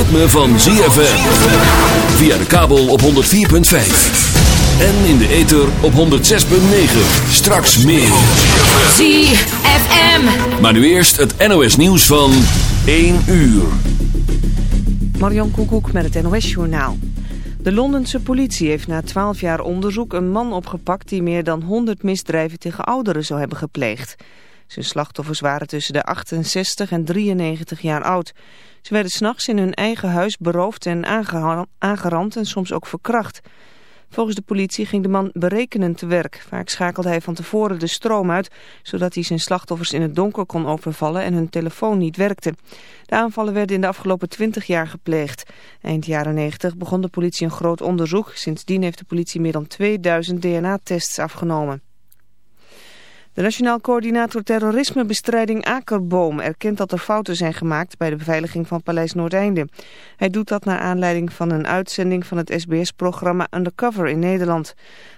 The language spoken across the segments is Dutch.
Ritme van ZFM. Via de kabel op 104.5. En in de ether op 106.9. Straks meer. ZFM. Maar nu eerst het NOS nieuws van 1 uur. Marion Koekoek met het NOS Journaal. De Londense politie heeft na 12 jaar onderzoek een man opgepakt... die meer dan 100 misdrijven tegen ouderen zou hebben gepleegd. Zijn slachtoffers waren tussen de 68 en 93 jaar oud. Ze werden s'nachts in hun eigen huis beroofd en aangerand en soms ook verkracht. Volgens de politie ging de man berekenend te werk. Vaak schakelde hij van tevoren de stroom uit, zodat hij zijn slachtoffers in het donker kon overvallen en hun telefoon niet werkte. De aanvallen werden in de afgelopen 20 jaar gepleegd. Eind jaren 90 begon de politie een groot onderzoek. Sindsdien heeft de politie meer dan 2000 DNA-tests afgenomen. De Nationaal Coördinator Terrorismebestrijding Akerboom erkent dat er fouten zijn gemaakt bij de beveiliging van Paleis Noordeinde. Hij doet dat naar aanleiding van een uitzending van het SBS-programma Undercover in Nederland.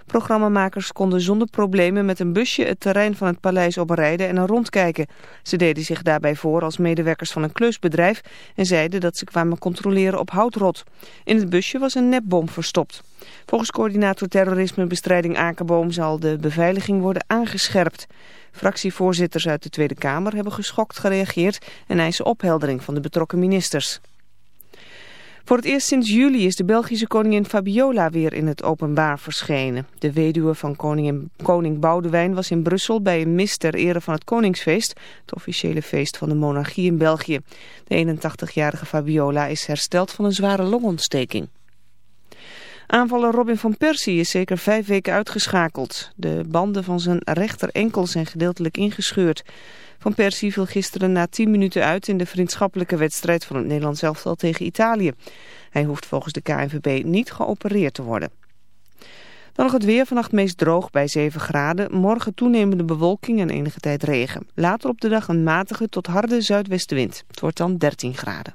Programmamakers konden zonder problemen met een busje het terrein van het paleis oprijden en er rondkijken. Ze deden zich daarbij voor als medewerkers van een klusbedrijf en zeiden dat ze kwamen controleren op houtrot. In het busje was een nepbom verstopt. Volgens coördinator terrorismebestrijding Akerboom zal de beveiliging worden aangescherpt. Fractievoorzitters uit de Tweede Kamer hebben geschokt gereageerd en eisen opheldering van de betrokken ministers. Voor het eerst sinds juli is de Belgische koningin Fabiola weer in het openbaar verschenen. De weduwe van koning Boudewijn was in Brussel bij een mis ter ere van het Koningsfeest, het officiële feest van de monarchie in België. De 81-jarige Fabiola is hersteld van een zware longontsteking. Aanvaller Robin van Persie is zeker vijf weken uitgeschakeld. De banden van zijn rechterenkel zijn gedeeltelijk ingescheurd. Van Persie viel gisteren na 10 minuten uit in de vriendschappelijke wedstrijd van het Nederlands elftal tegen Italië. Hij hoeft volgens de KNVB niet geopereerd te worden. Dan nog het weer, vannacht meest droog bij 7 graden. Morgen toenemende bewolking en enige tijd regen. Later op de dag een matige tot harde zuidwestenwind. Het wordt dan 13 graden.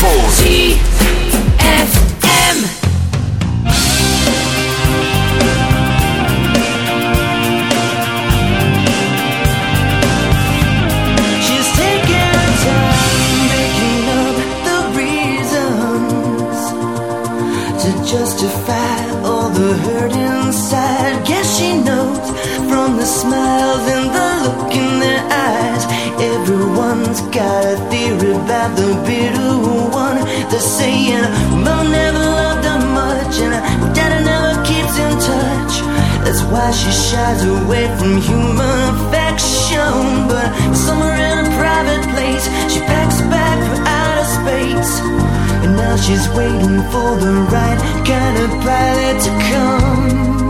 Full saying "Mom never loved that much, and well, daddy never keeps in touch. That's why she shies away from human affection. But somewhere in a private place, she packs a bag for outer space, and now she's waiting for the right kind of pilot to come.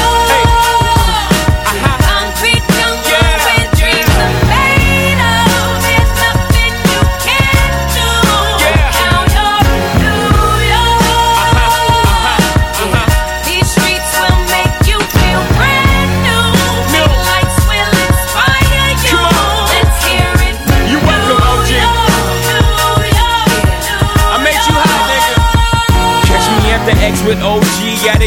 With OG at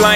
like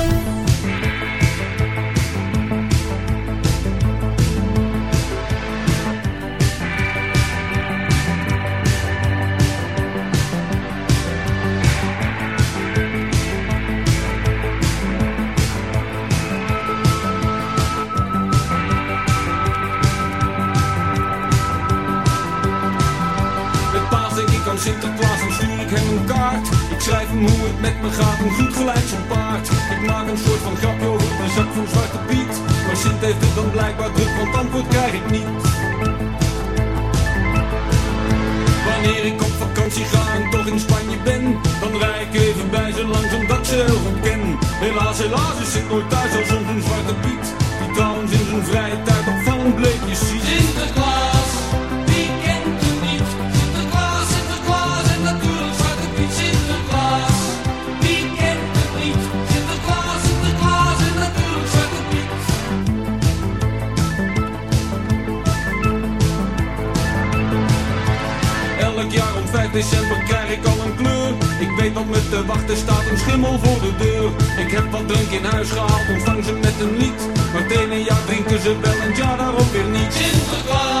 er staat een schimmel voor de deur. Ik heb wat drink in huis gehaald, ontvang ze met een lied. Maar het drinken ze wel en ja daarop weer niet.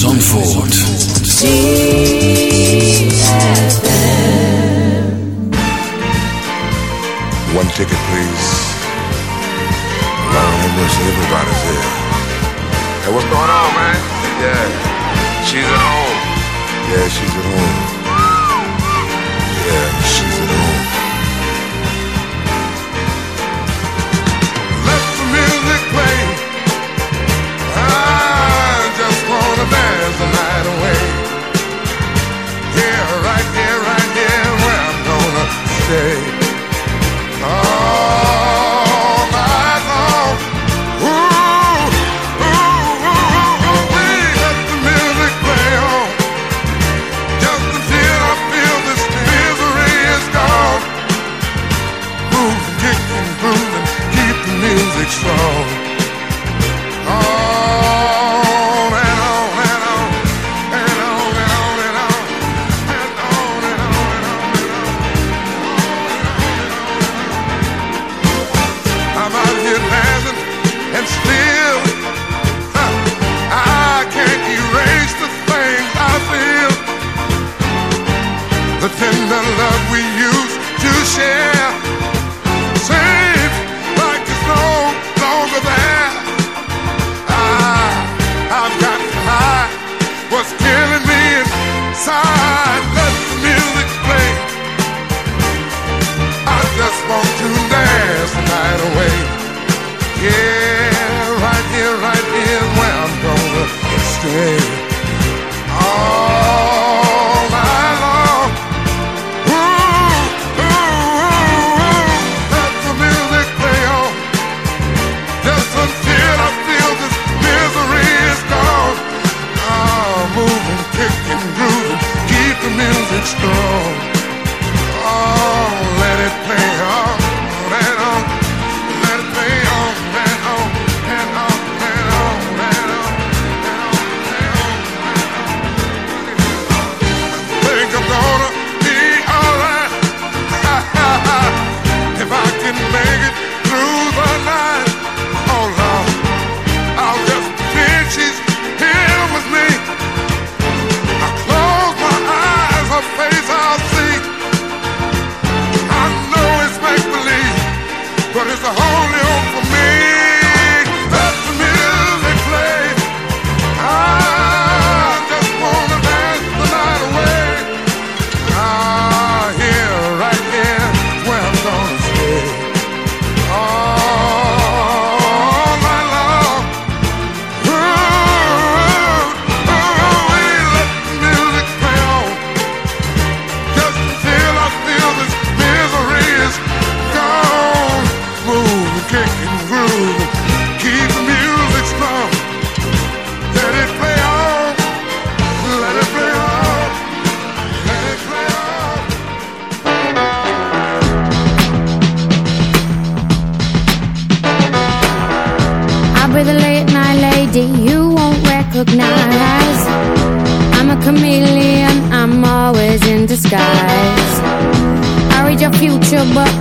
Zandvoort.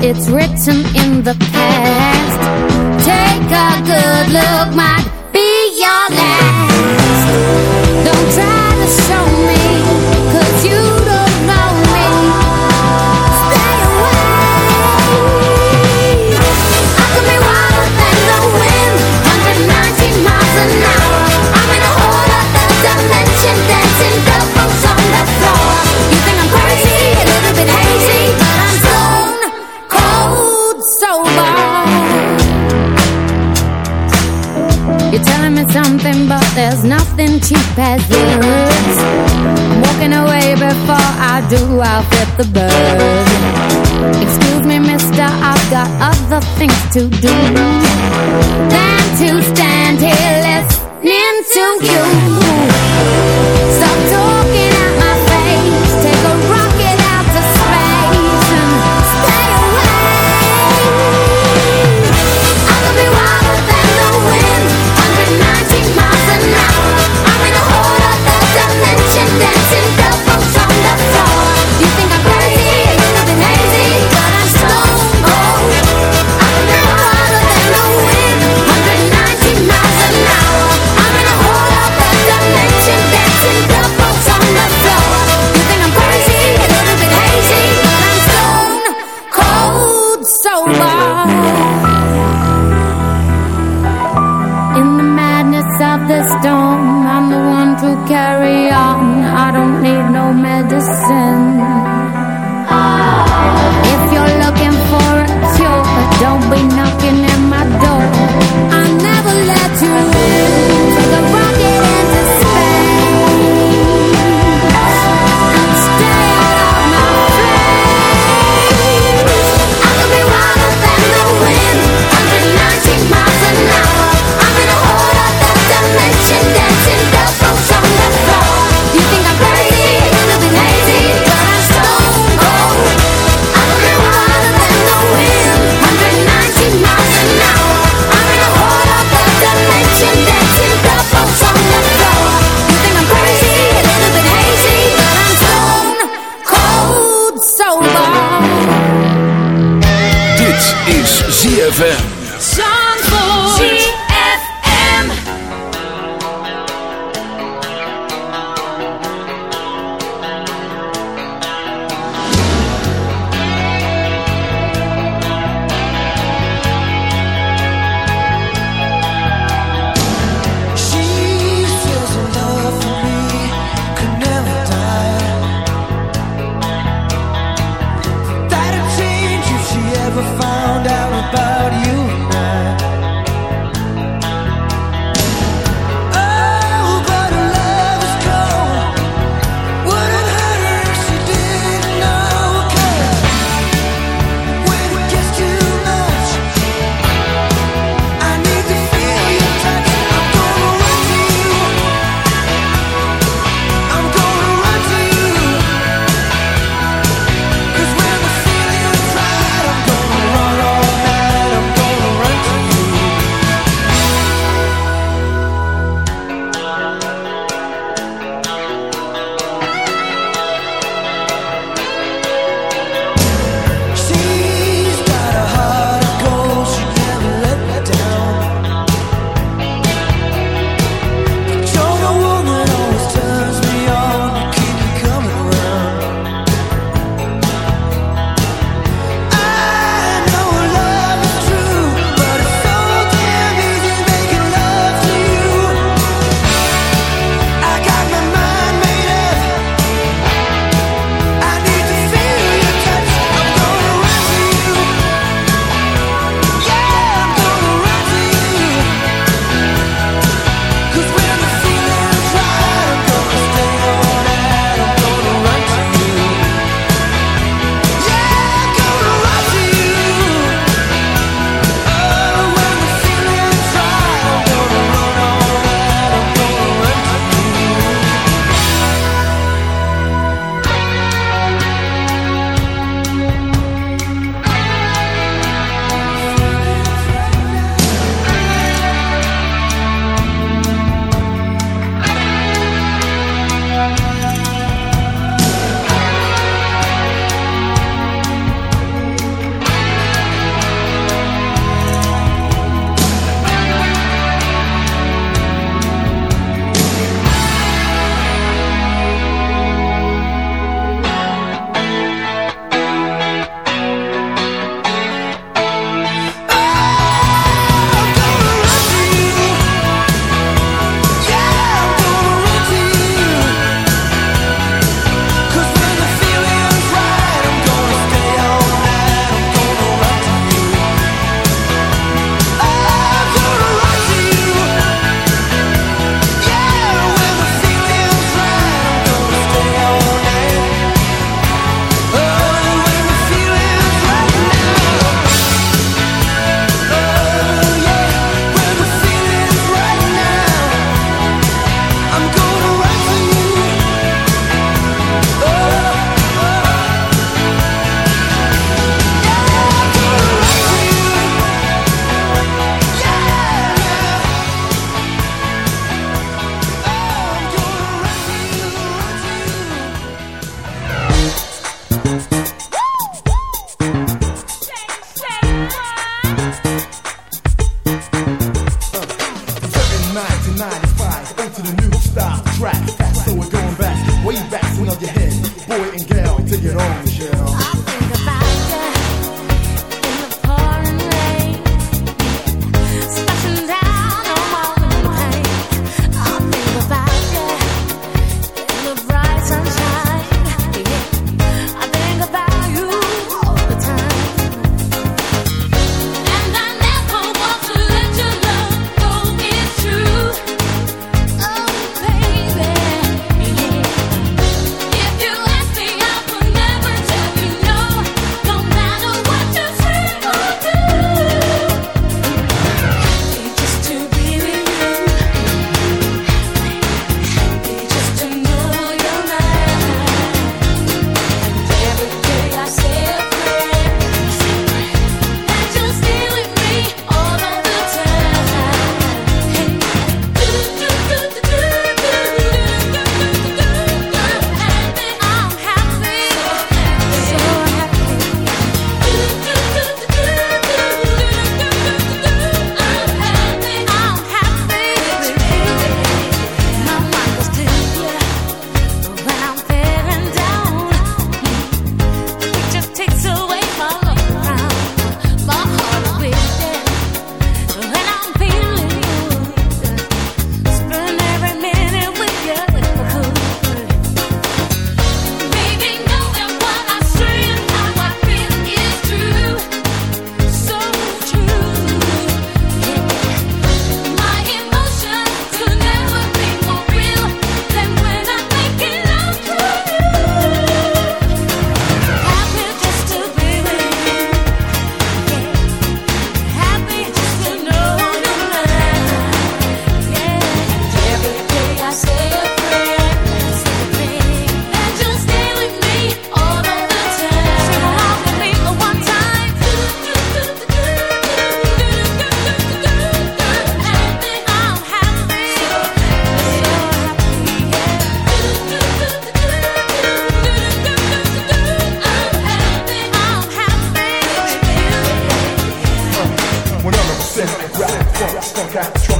It's written in the past. To do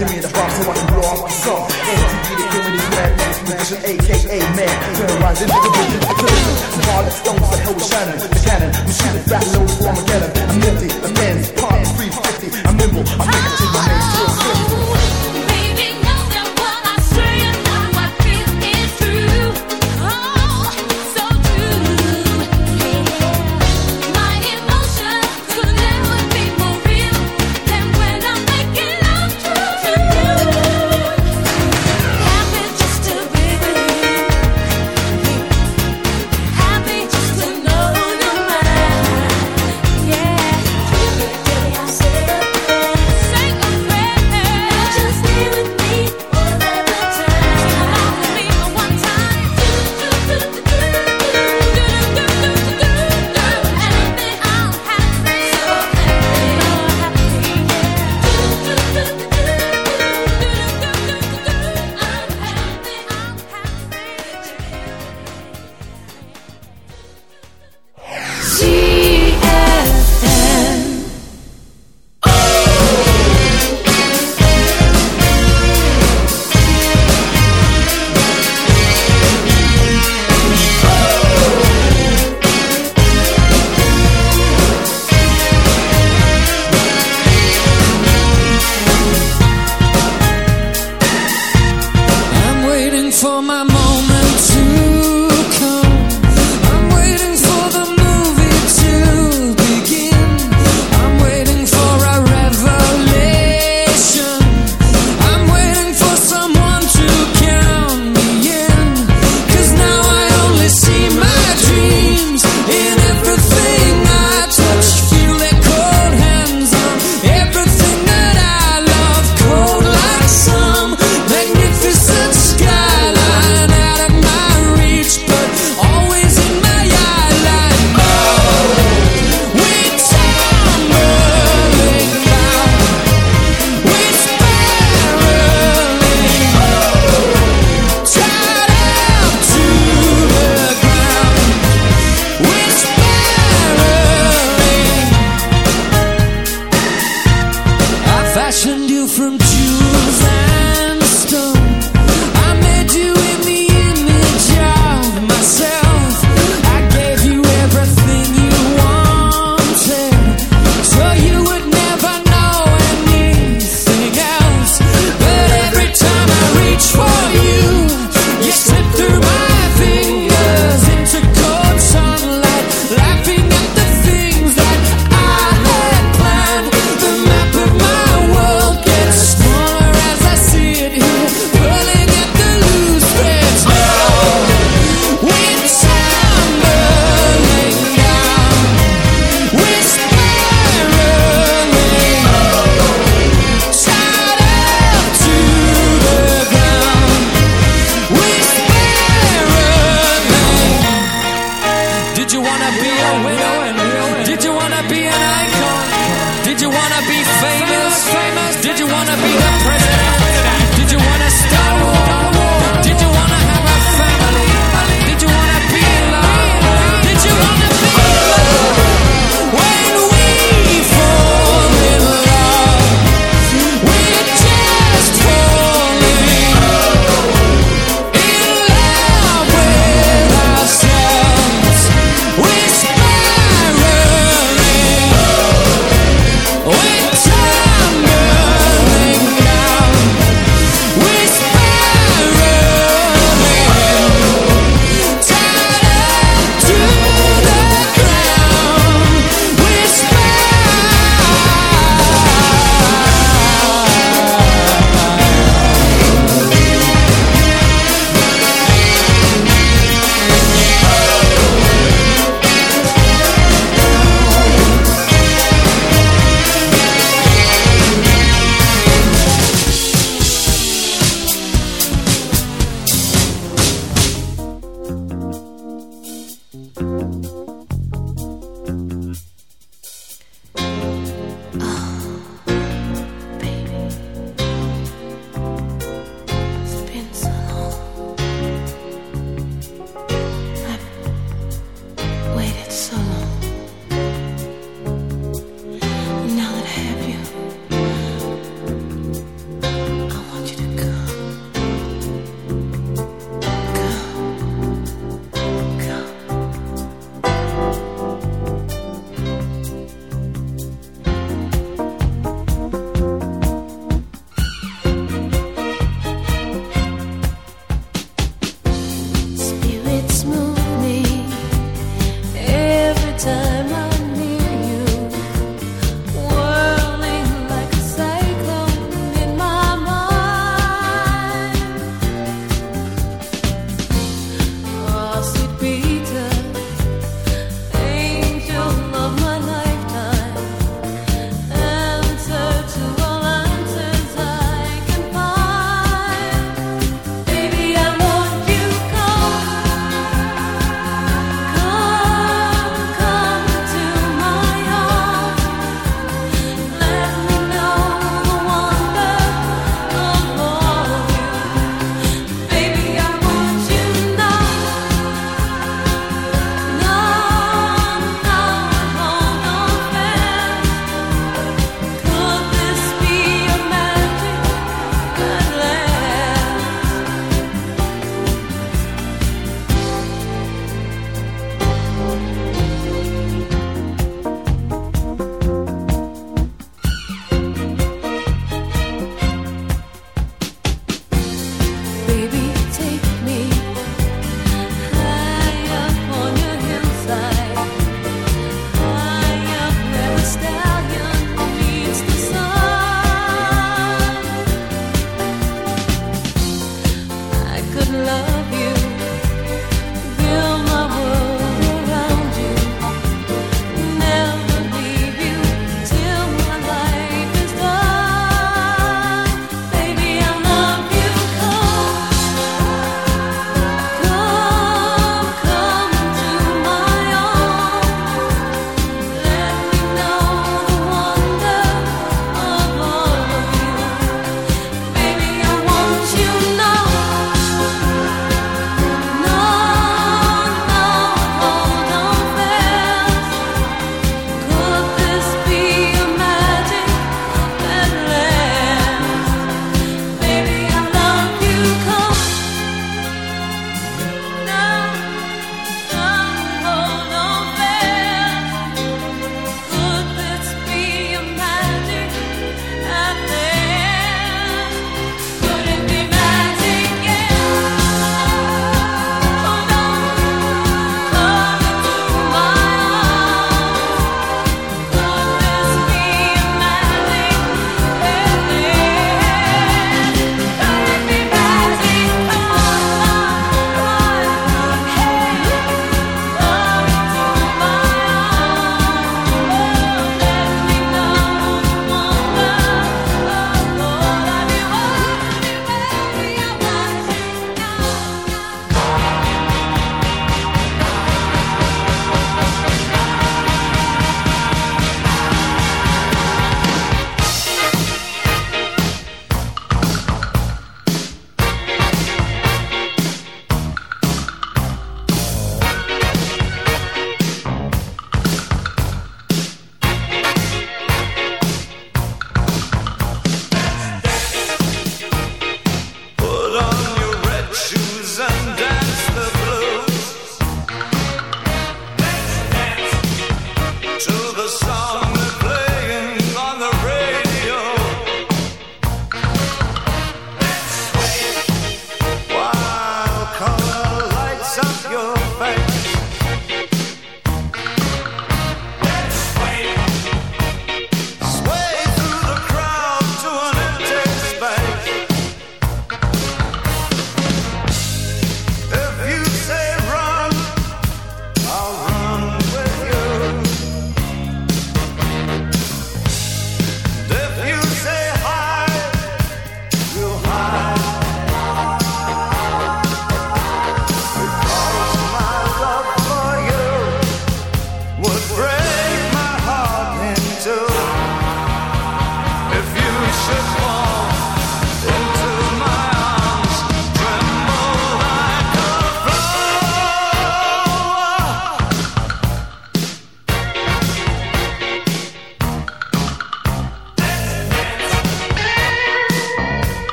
Give me the box so I can blow off my song. MTV, the king of these madness musician, aka man. Terrorizing nigga the killers. Some hard stones, the hell with Shannon. The cannon, we shoot it fat low for Armageddon. I'm empty.